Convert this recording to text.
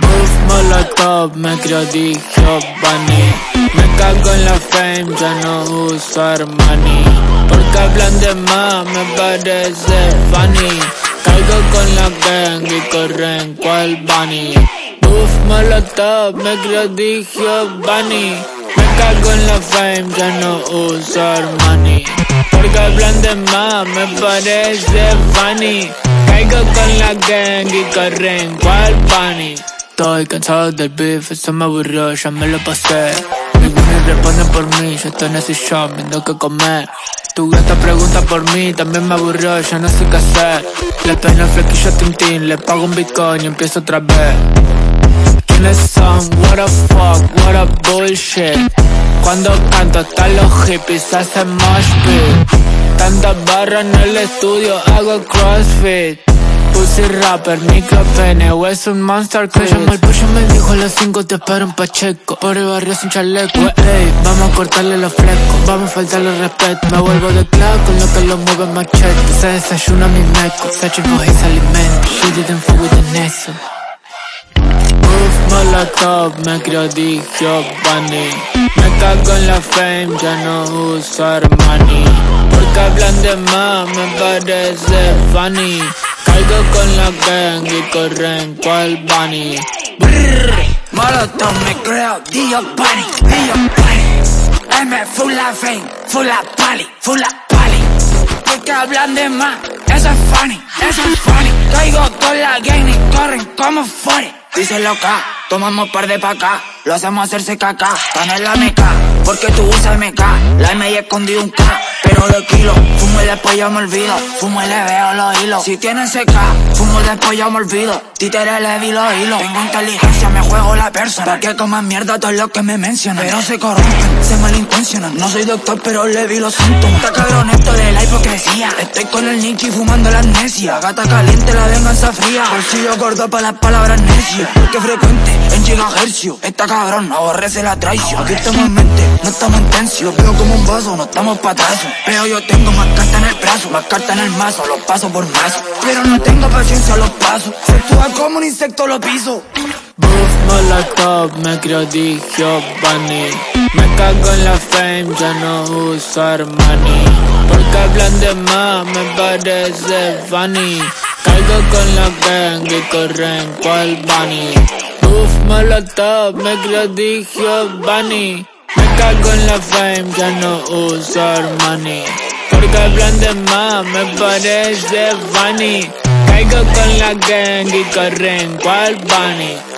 Uf, molotov, me creo Bunny. Me cago en la fame, ya no uso Armani. Porque hablan de más, me parece funny. Caigo con la gang y corren cual bunny. Uf, molotov, me creo Bunny. Me cago en la fame, ya no uso Armani hablan de más, me parece funny. Caigo con la gang y corren cual bunny Estoy cansado del beef, eso me aburrió, ya me lo pasé. Ninguno responde por mí, yo estoy en ese shop viendo qué comer. Tu gata pregunta por mí, también me aburrió, ya no sé qué hacer. Le peino flequillo a Tintín, le pago un bitcoin y empiezo otra vez. ¿Quiénes son? What a fuck, what a bullshit Cuando canto hasta los hippies hacen mosh pit. Tantas barras en el estudio, hago crossfit. Pussy rapper, micro pene, o es un monster que llama el pollo me dijo a las 5 te espero en Pacheco Por el barrio sin chaleco, ey, vamos a cortarle los flecos. Vamos a faltarle respeto, me vuelvo de clavo con lo que lo mueve machete. Se desayuna mi meco, searching for his alimento She didn't fuck with eso Uf, molotov, me creo Bunny Me cago en la fame, ya no uso Armani. Porque hablan de más, me parece funny. Caigo con la gang y corren cual bunny. Brrr, Molotov me creo Dio Bunny, Dio Bunny. M full la fame, full la pali, full la pali. Porque hablan de más, eso es funny, eso es funny. Caigo con la gang y corren como funny. Dice loca, tomamos par de pa' acá, lo hacemos hacerse caca en la meca, porque tú usas MK, la M y escondí un K pero de kilo. Fumo y después yo me olvido, fumo y le veo los hilos. Si tienen seca, fumo y después yo me olvido. Títere le vi los hilos. Tengo inteligencia, me juego la persona. Pa' que coman mierda todos los que me mencionan. Pero se corrompen, se malintencionan. No soy doctor, pero le vi los síntomas. Está cabrón. Estoy con el Nicky fumando la amnesia. Gata caliente, la venganza fría. Bolsillo gordo para las palabras necias. Porque frecuente, en gigahercio. Esta cabrón, aborrece la traición. Aquí estamos en mente, no estamos en tensión. Lo veo como un vaso, no estamos pa' atrás. Pero yo tengo más cartas en el brazo, más cartas en el mazo, los paso por mazo. Pero no tengo paciencia, los paso. Sexual como un insecto, lo piso. Buff, molotov, me creo Bunny Me cago en la fame, ya no uso Armani Porque hablan de más, me parece funny. Caigo con la gang y corren cual bunny. Buff, molotov, me creo Bunny. Me cago en la fame, ya no uso Armani. Porque hablan de más, me parece funny. Caigo con la gang y corren cual bunny